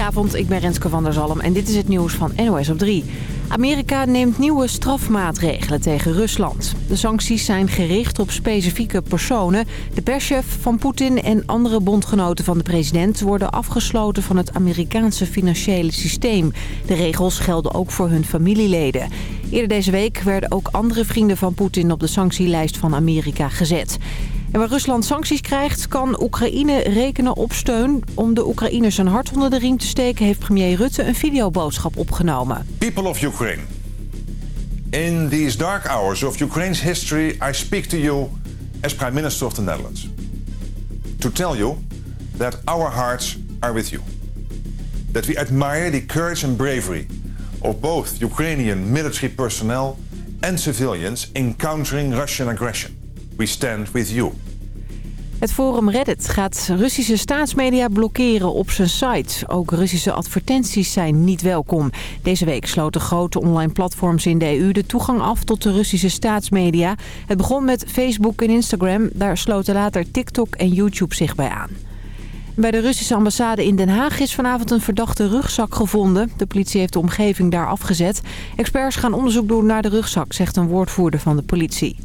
Goedenavond, ik ben Renske van der Zalm en dit is het nieuws van NOS op 3. Amerika neemt nieuwe strafmaatregelen tegen Rusland. De sancties zijn gericht op specifieke personen. De perschef van Poetin en andere bondgenoten van de president... worden afgesloten van het Amerikaanse financiële systeem. De regels gelden ook voor hun familieleden. Eerder deze week werden ook andere vrienden van Poetin... op de sanctielijst van Amerika gezet. En waar Rusland sancties krijgt, kan Oekraïne rekenen op steun. Om de Oekraïners een hart onder de riem te steken... heeft premier Rutte een videoboodschap opgenomen. People of Ukraine. In these dark hours of Ukraine's history... I speak to you as Prime Minister of the Netherlands. To tell you that our hearts are with you. That we admire the courage and bravery... of both Ukrainian military personnel and civilians... in countering Russian aggression. We stand with you. Het forum Reddit gaat Russische staatsmedia blokkeren op zijn site. Ook Russische advertenties zijn niet welkom. Deze week sloten grote online platforms in de EU de toegang af tot de Russische staatsmedia. Het begon met Facebook en Instagram. Daar sloten later TikTok en YouTube zich bij aan. Bij de Russische ambassade in Den Haag is vanavond een verdachte rugzak gevonden. De politie heeft de omgeving daar afgezet. Experts gaan onderzoek doen naar de rugzak, zegt een woordvoerder van de politie.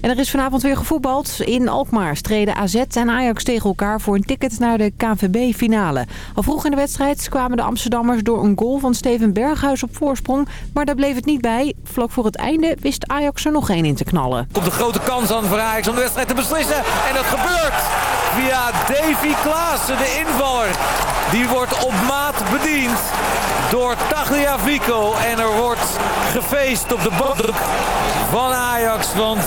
En er is vanavond weer gevoetbald. In Alkmaar streden AZ en Ajax tegen elkaar voor een ticket naar de KNVB-finale. Al vroeg in de wedstrijd kwamen de Amsterdammers door een goal van Steven Berghuis op voorsprong. Maar daar bleef het niet bij. Vlak voor het einde wist Ajax er nog één in te knallen. Komt de grote kans aan voor Ajax om de wedstrijd te beslissen. En dat gebeurt via Davy Klaassen, de invaller. Die wordt op maat bediend door Tagliafico. En er wordt gefeest op de bank van Ajax. Want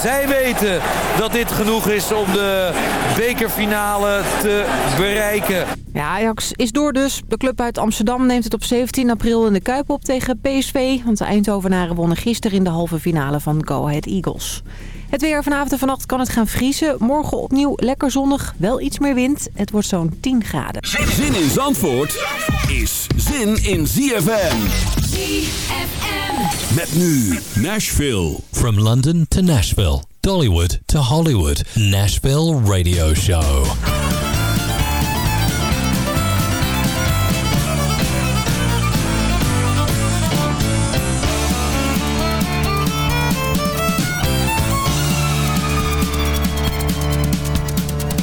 zij weten dat dit genoeg is om de bekerfinale te bereiken. Ja, Ajax is door dus. De club uit Amsterdam neemt het op 17 april in de Kuip op tegen PSV. Want de Eindhovenaren wonnen gisteren in de halve finale van Go Ahead Eagles. Het weer vanavond en vannacht kan het gaan vriezen. Morgen opnieuw lekker zonnig, wel iets meer wind. Het wordt zo'n 10 graden. Zin in Zandvoort is zin in ZFM. ZFM. Met nu Nashville. From London to Nashville, Dollywood to Hollywood, Nashville Radio Show.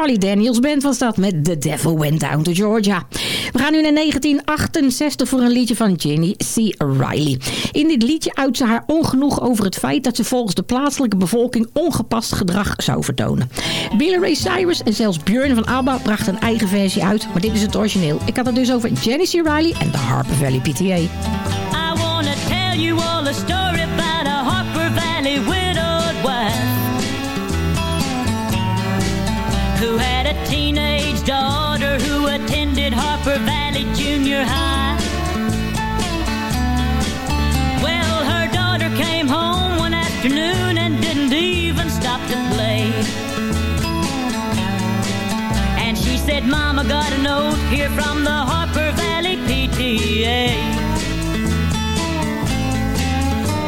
Charlie Daniels Band was dat met The Devil Went Down to Georgia. We gaan nu naar 1968 voor een liedje van Jenny C. Riley. In dit liedje uit ze haar ongenoeg over het feit dat ze volgens de plaatselijke bevolking ongepast gedrag zou vertonen. Billy Ray Cyrus en zelfs Björn van ABBA brachten een eigen versie uit, maar dit is het origineel. Ik had het dus over Jenny C. Riley en de Harper Valley PTA. I tell you all a story about teenage daughter who attended Harper Valley Junior High. Well, her daughter came home one afternoon and didn't even stop to play. And she said, Mama got a note here from the Harper Valley PTA.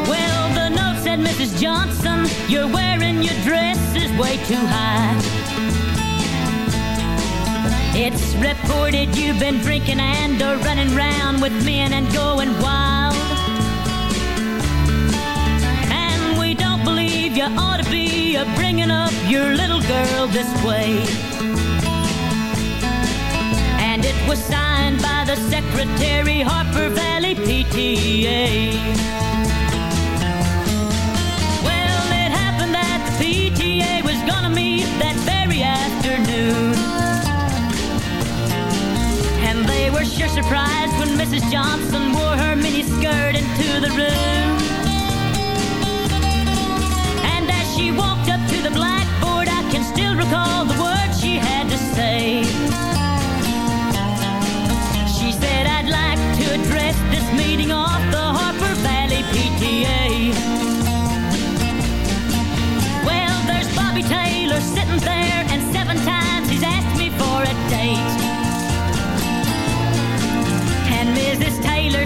Well, the note said, Mrs. Johnson, you're wearing your dress is way too high. It's reported you've been drinking and are running round with men and going wild. And we don't believe you ought to be bringing up your little girl this way. And it was signed by the secretary, Harper Valley PTA. Well, it happened that the PTA was gonna meet that very afternoon. Were sure surprised when Mrs. Johnson wore her mini skirt into the room. And as she walked up to the blackboard, I can still recall the words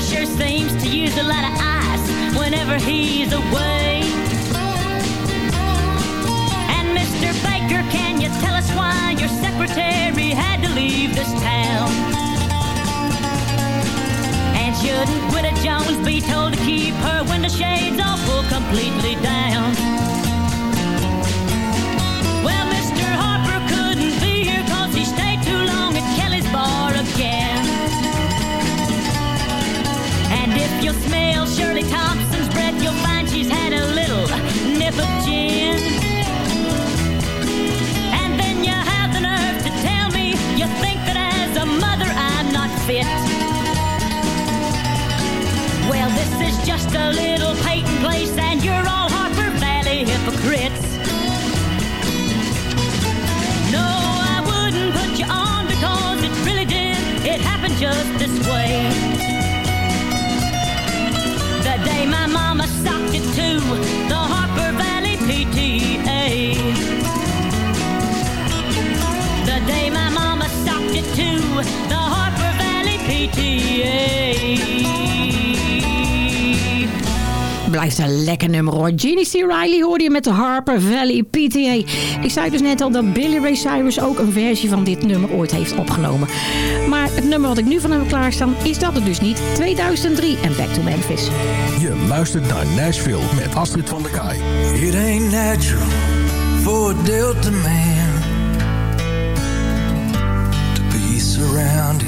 sure seems to use a lot of ice whenever he's away. And Mr. Baker, can you tell us why your secretary had to leave this town? And shouldn't Widow Jones be told to keep her window shades pulled completely down? Shirley Thompson's breath, you'll find she's had a little nip of gin. And then you have the nerve to tell me you think that as a mother I'm not fit. Well, this is just a little Peyton place, the Harper Valley PTA. The day my mama socked it to the Harper Valley PTA. Blijft een lekker nummer hoor. Jeannie C. Riley hoorde je met de Harper Valley PTA. Ik zei dus net al dat Billy Ray Cyrus ook een versie van dit nummer ooit heeft opgenomen. Maar het nummer wat ik nu van hem klaarstaan is dat het dus niet. 2003 en Back to Memphis. Je luistert naar Nashville met Astrid van der Kaai. It ain't natural for a Delta man to be surrounded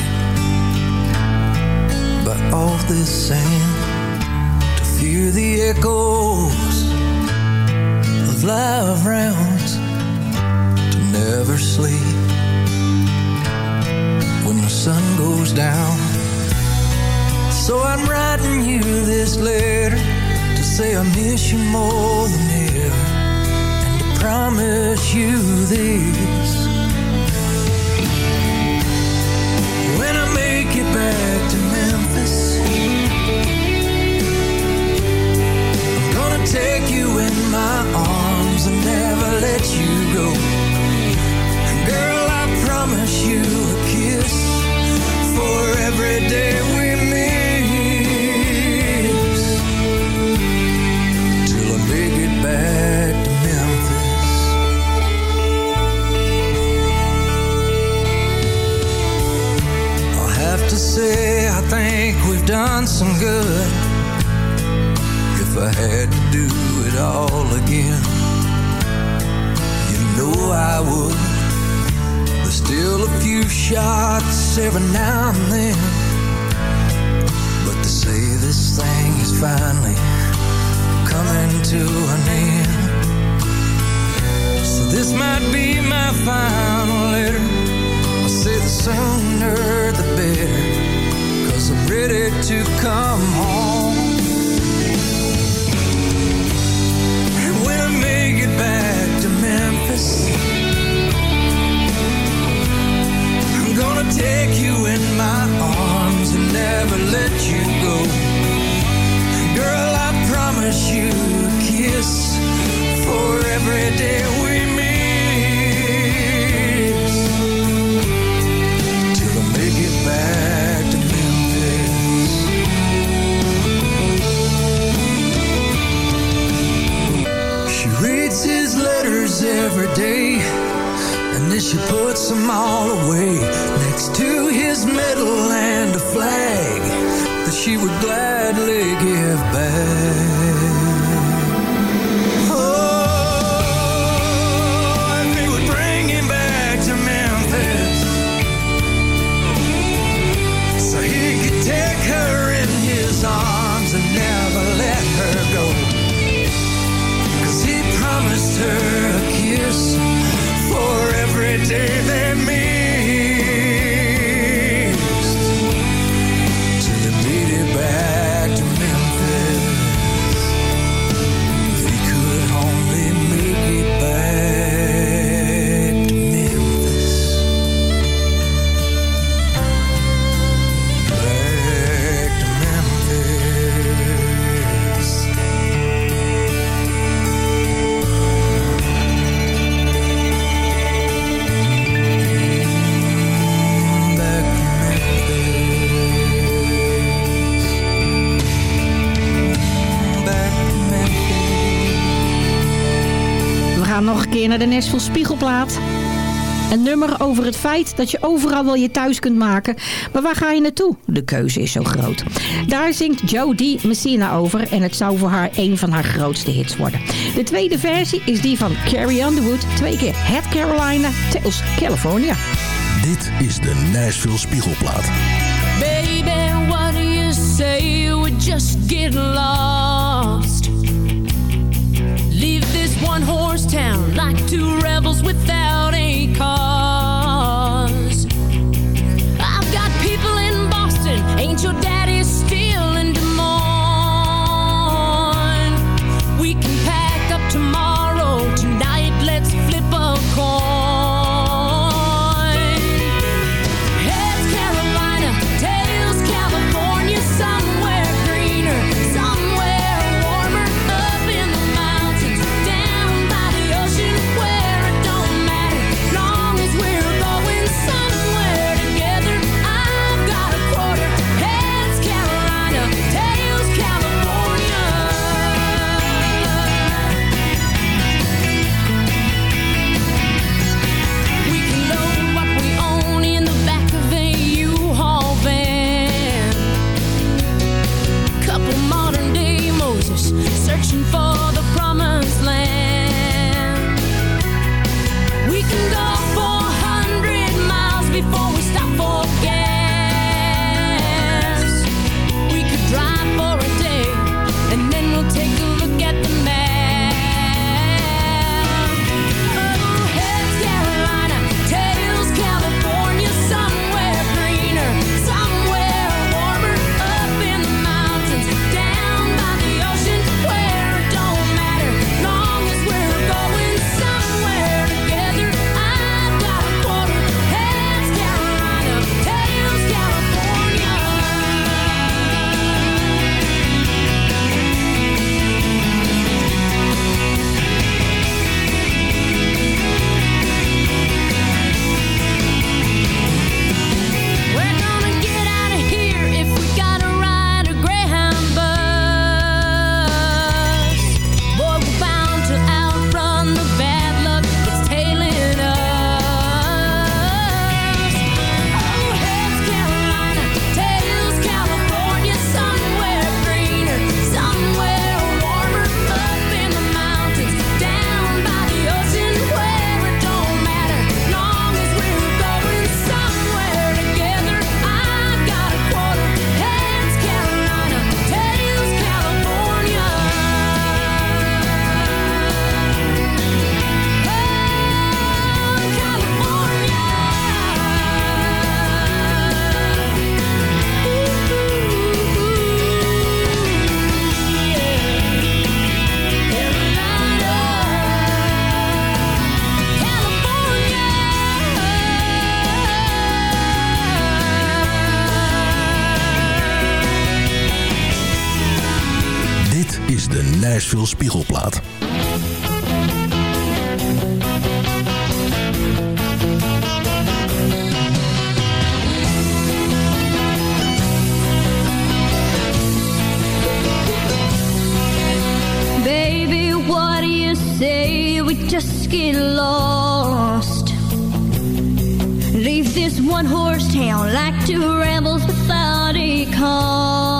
by all this sand, to fear the echoes of live rounds, to never sleep when the sun goes down. So I'm writing you this letter to say I miss you more than ever. And to promise you this. When I make it back to Memphis, take you in my arms and never let you go. Girl, I promise you a kiss for every day we miss. Till I make it back to Memphis. I'll have to say I think we've done some good. I had to do it all again, you know I would. There's still a few shots every now and then. But to say this thing is finally coming to an end. So this might be my final letter. I say the sooner the better. Cause I'm ready to come home. Gaan nog een keer naar de Nashville Spiegelplaat. Een nummer over het feit dat je overal wel je thuis kunt maken. Maar waar ga je naartoe? De keuze is zo groot. Daar zingt Jodie Messina over en het zou voor haar een van haar grootste hits worden. De tweede versie is die van Carrie Underwood. Twee keer Head Carolina, Tails California. Dit is de Nashville Spiegelplaat. Baby, what do you say we just get lost? One horse town. Like two rebels without a just get lost. Leave this one horse town like two rambles without a cause.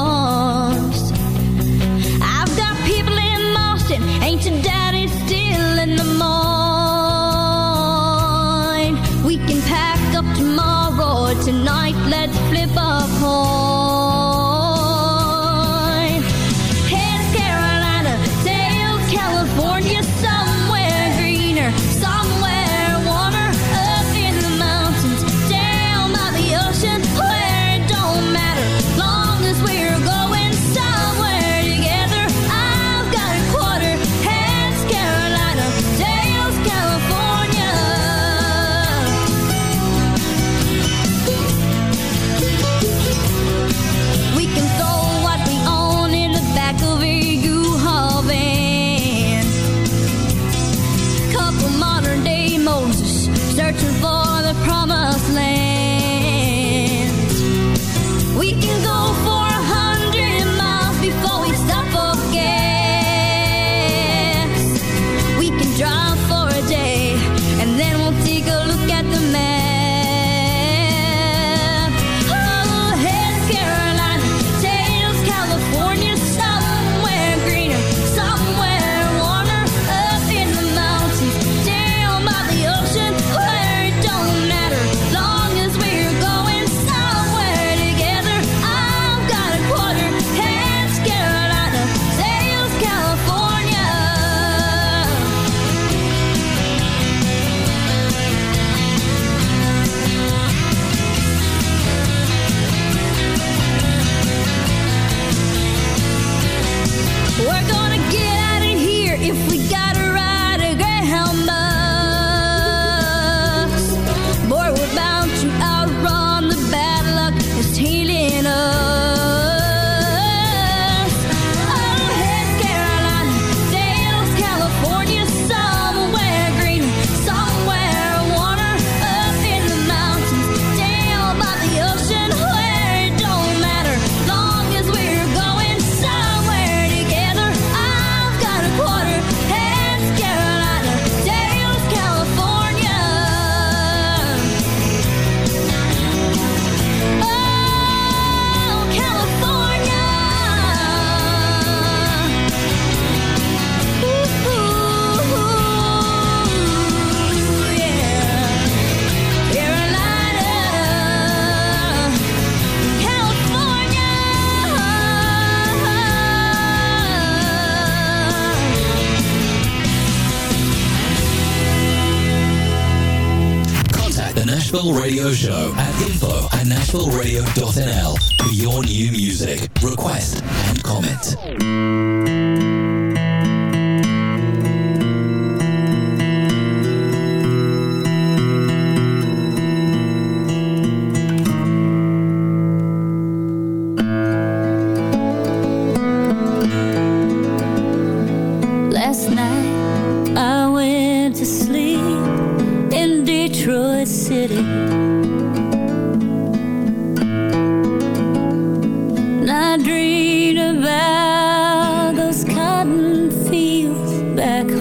back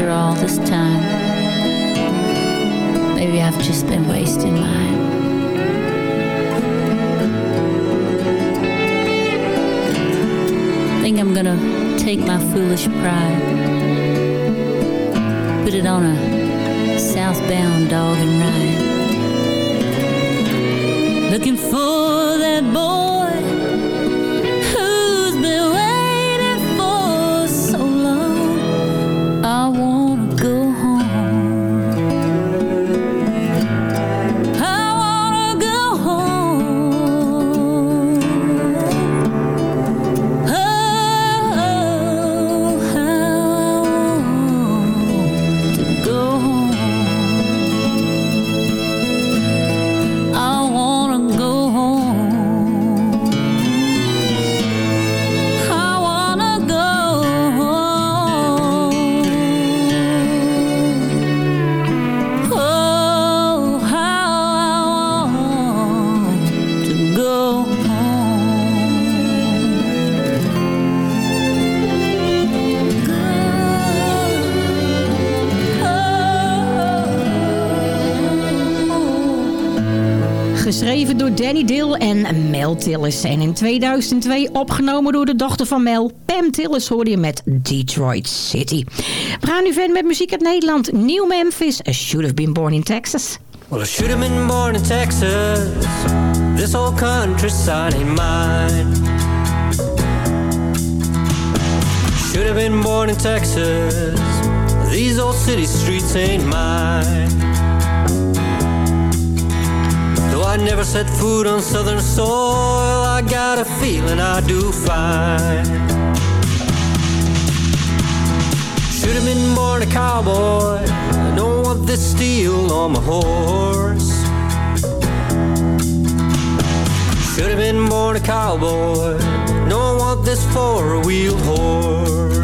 after all this time, maybe I've just been wasting mine. Think I'm gonna take my foolish pride, en Mel Tillis. En in 2002 opgenomen door de dochter van Mel, Pam Tillis, hoorde je met Detroit City. We gaan nu verder met muziek uit Nederland. New Memphis, I Should Have Been Born in Texas. Well, I should have been born in Texas. This whole countryside ain't mine. Should have been born in Texas. These old city streets ain't mine. Though I never set foot on southern soil, I got a feeling I do fine. Should have been born a cowboy. I don't want this steel on my horse. Should have been born a cowboy. Don't want this four-wheeled horse.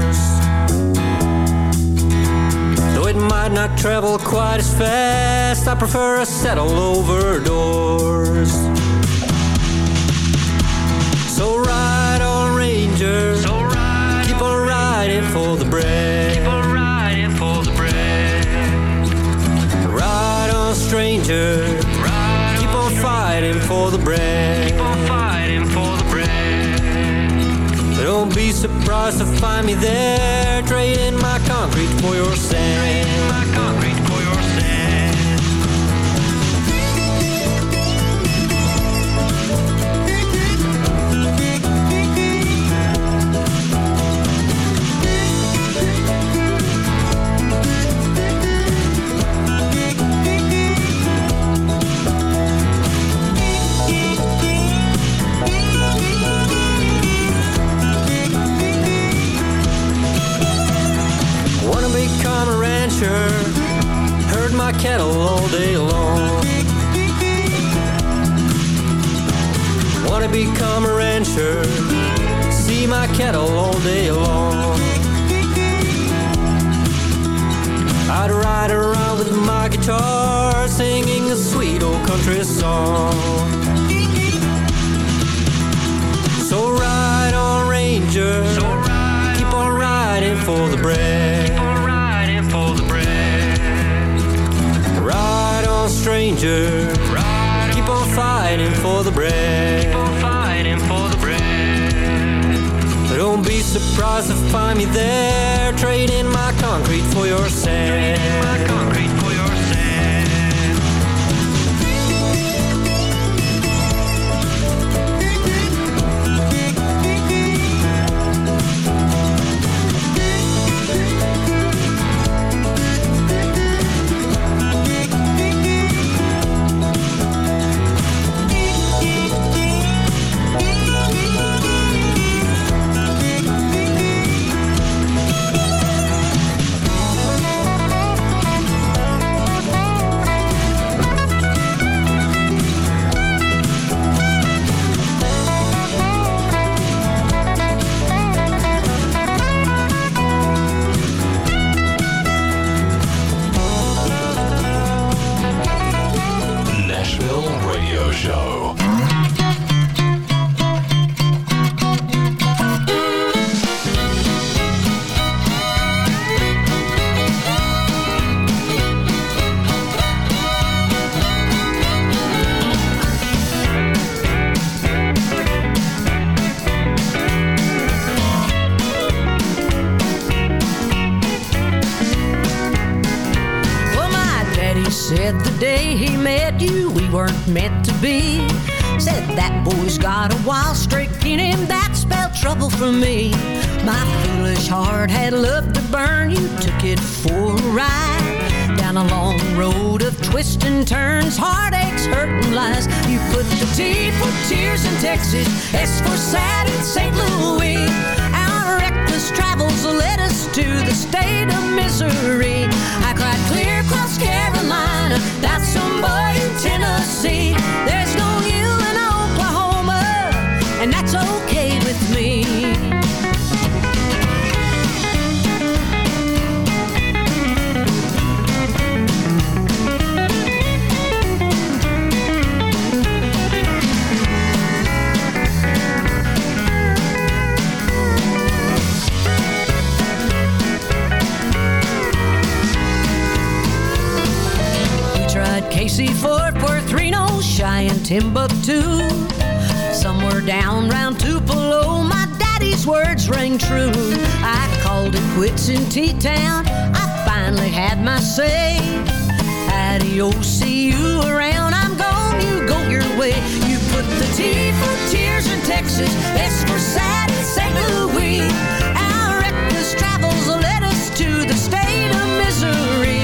Might not travel quite as fast, I prefer a settle over doors. So ride on, Ranger. So ride Keep on riding for the bread. Keep on riding for the bread. Ride on, stranger. Ride Keep on fighting for the bread. Don't be surprised to find me there, trading my concrete for your sand. Cattle all day long. Wanna become a rancher, see my cattle all day long. I'd ride around with my guitar, singing a sweet old country song. On, stranger. Keep on fighting for the bread. Keep on fighting for the bread. Don't be surprised to find me there, trading my concrete for your sand. Be. Said that boy's got a wild streak in him that spelled trouble for me. My foolish heart had love to burn, you took it for a ride. Down a long road of twists and turns, heartaches, hurt and lies. You put the T for tears in Texas, S for sad in St. Louis. Our reckless travels led us to the state of misery. I cried clear across Carolina, that's somebody in Tennessee. There's no you in Oklahoma, and that's okay Casey, Fort Worth, Reno, Cheyenne, Timbuktu. Somewhere down round Tupelo, my daddy's words rang true. I called it quits in T-Town. I finally had my say. Adios, see you around. I'm gone, you go your way. You put the T for tears in Texas, S for sad in St. Louis. Our reckless travels led us to the state of misery.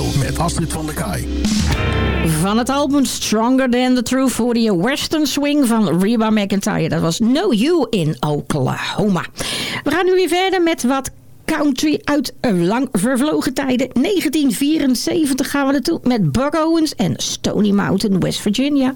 Met Astrid van der Kaai. Van het album Stronger Than The Truth voor je Western Swing van Reba McIntyre. Dat was No You in Oklahoma. We gaan nu weer verder met wat country uit lang vervlogen tijden. 1974 gaan we naartoe met Buck Owens en Stony Mountain, West Virginia.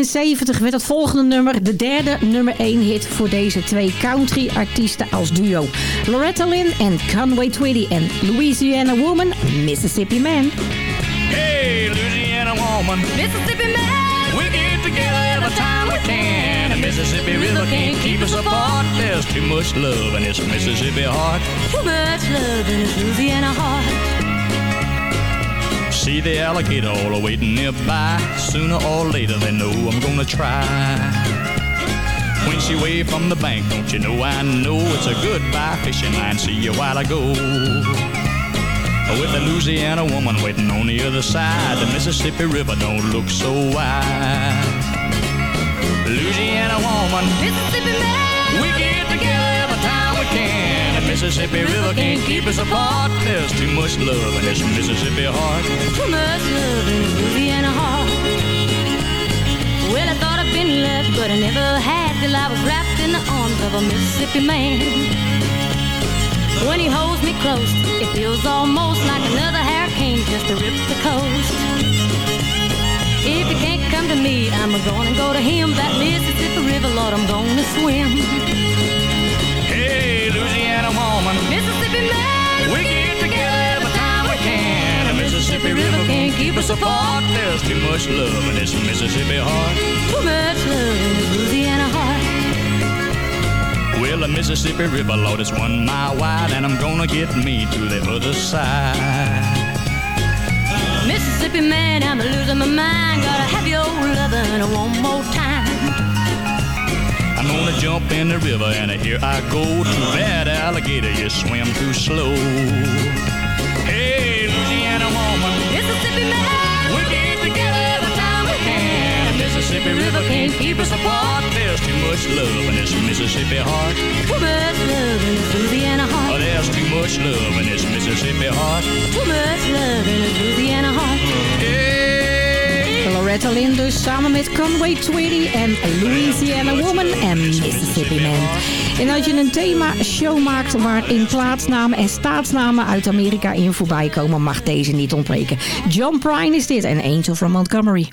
1973 werd het volgende nummer de derde nummer 1 hit voor deze twee country artiesten als duo. Loretta Lynn en Conway Twitty en Louisiana Woman, Mississippi Man. Hey, Louisiana woman. Mississippi man. We get together every time we can. The Mississippi River can't keep us apart. There's too much love in this Mississippi heart. Too much love in this Louisiana heart. See the alligator all waiting nearby. Sooner or later they know I'm gonna try. When she wave from the bank, don't you know I know it's a goodbye fishing line. See you while I go. With the Louisiana woman waiting on the other side, the Mississippi River don't look so wide. Louisiana woman, Mississippi man. we Mississippi River can't keep us apart. There's too much love in this Mississippi heart. Too much love in this Louisiana heart. Well, I thought I'd been left, but I never had till I was wrapped in the arms of a Mississippi man. When he holds me close, it feels almost like another hurricane just to rip the coast. If he can't come to me, I'm gonna go to him. That Mississippi River, Lord, I'm gonna swim. Woman, Mississippi man, we get together every time we can. The Mississippi River can't keep us apart. There's too much love in this Mississippi heart. too much love in this Louisiana heart. Well, the Mississippi River, Lord, is one mile wide, and I'm gonna get me to the other side. Mississippi man, I'm losing my mind. Gotta have your lovin' one more time. I'm gonna jump in the river, and here I go. Too bad, alligator, you swim too slow. Hey, Louisiana woman, Mississippi man, we get together every time we can. The Mississippi River can't keep us apart. There's too much love in this Mississippi heart. too much love in this Louisiana Oh, heart. there's too much love in this Mississippi heart. Too much love in this Louisiana heart. Loretta Lynn dus samen met Conway Twitty en Louisiana Woman en Mississippi Man. En als je een thema-show maakt waarin plaatsnamen en staatsnamen uit Amerika in voorbij komen, mag deze niet ontbreken. John Prine is dit en Angel from Montgomery.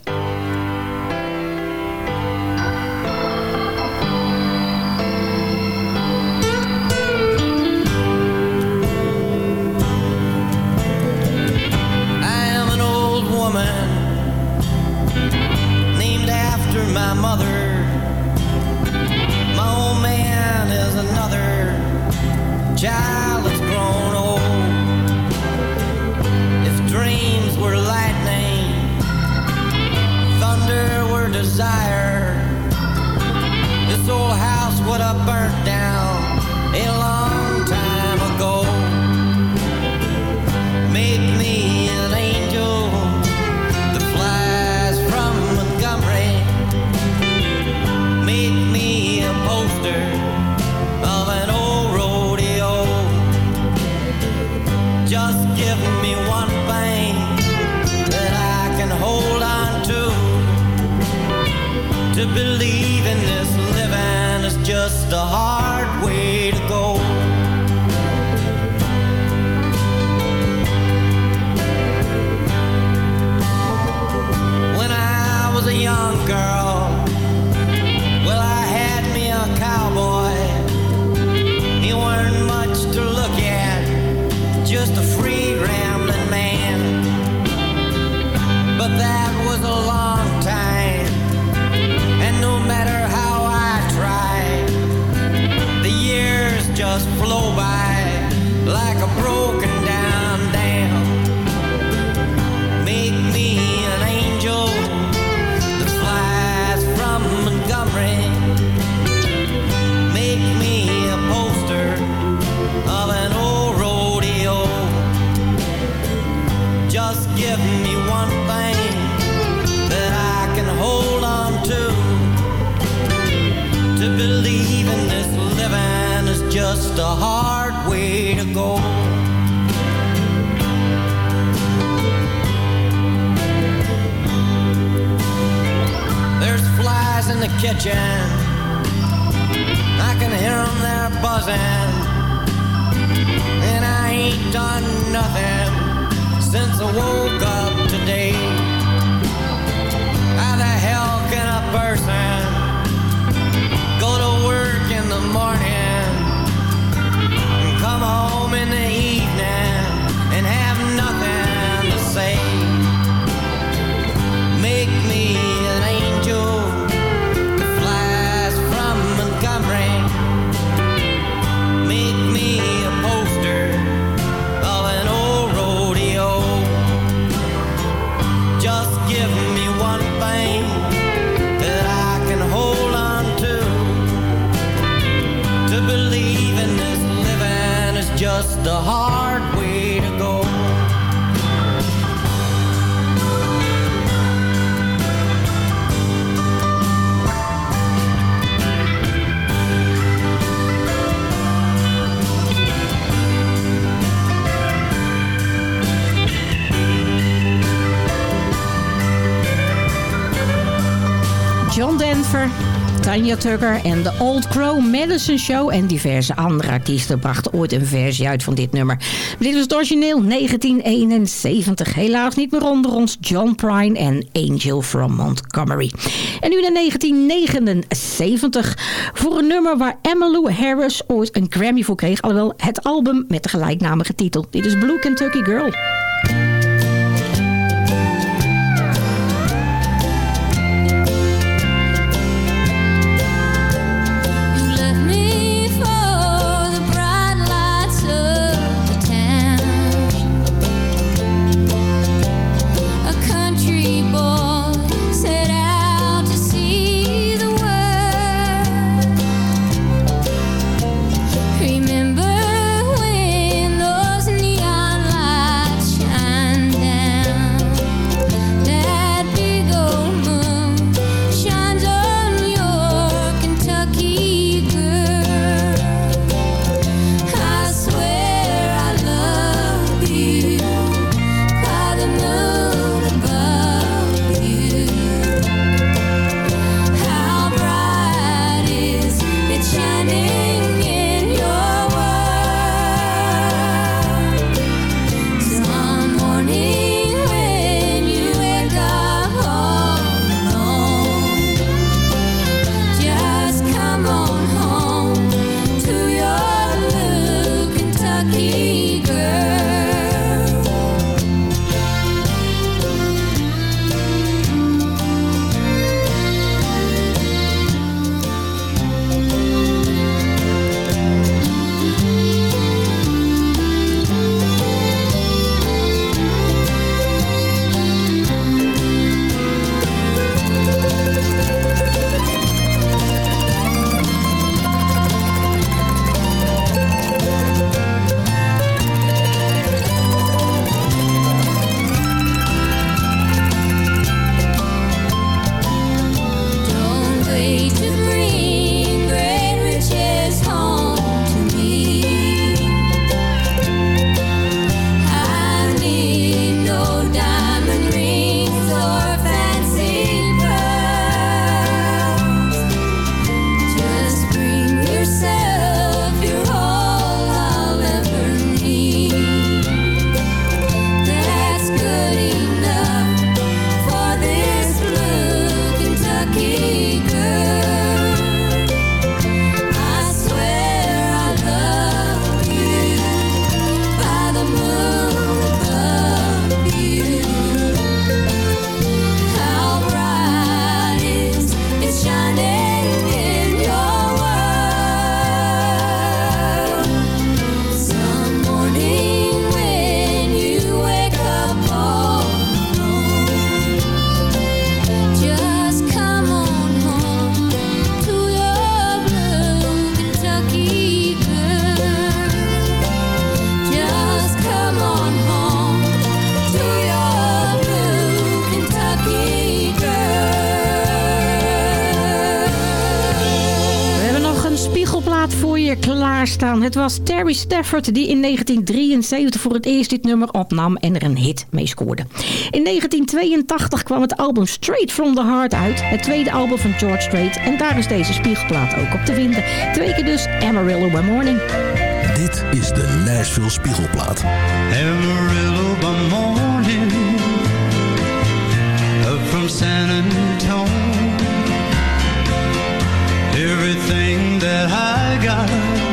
Tanya Tucker en de Old Crow Medicine Show en diverse andere artiesten brachten ooit een versie uit van dit nummer. Dit was het origineel 1971. Helaas niet meer onder ons John Prine en Angel from Montgomery. En nu naar 1979 voor een nummer waar Emmylou Harris ooit een Grammy voor kreeg. Alhoewel het album met de gelijknamige titel. Dit is Blue Kentucky Girl. Voor je klaarstaan. Het was Terry Stafford die in 1973 voor het eerst dit nummer opnam en er een hit mee scoorde. In 1982 kwam het album Straight From The Heart uit. Het tweede album van George Strait. En daar is deze spiegelplaat ook op te vinden. Twee keer dus Amarillo by Morning. Dit is de Nashville Spiegelplaat. Amarillo by morning up from San Antonio. everything that I got.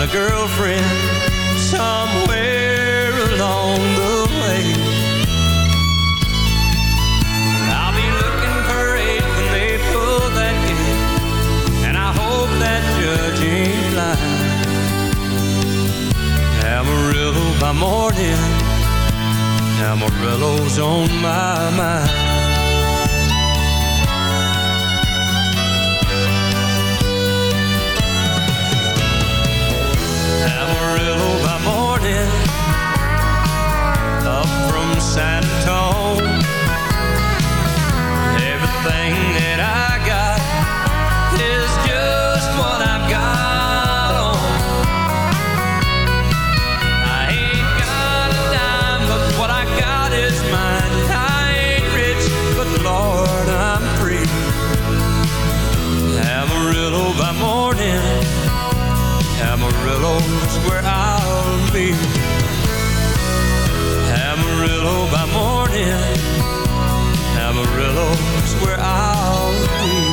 and a girlfriend somewhere along the way. I'll be looking for aid when they pull that gate, and I hope that judge ain't blind. Amarillo by morning, Amarillo's on my mind. morning up from San Antonio. Everything that I sleep Amarillo by morning. Amarillo's where I'll be.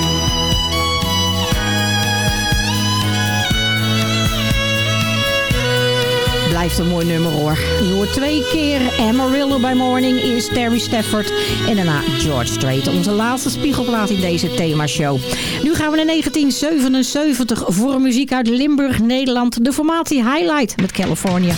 Heeft een mooi nummer hoor. Je hoort twee keer Amarillo by Morning is Terry Stafford. En daarna George Strait. Onze laatste spiegelplaat in deze themashow. Nu gaan we naar 1977 voor muziek uit Limburg, Nederland. De formatie Highlight met California.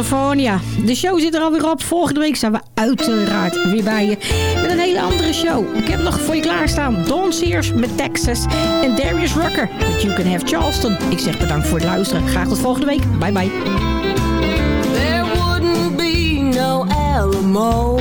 De show zit er alweer op. Volgende week zijn we uiteraard weer bij je. Met een hele andere show. Ik heb nog voor je klaarstaan. Don Sears met Texas. En Darius Rucker met You Can Have Charleston. Ik zeg bedankt voor het luisteren. Graag tot volgende week. Bye bye. There wouldn't be no Alamo.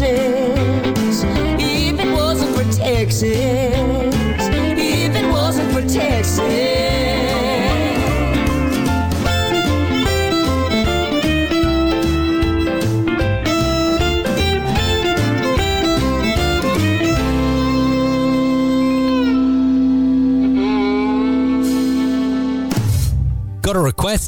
Texas, if it wasn't for Texas.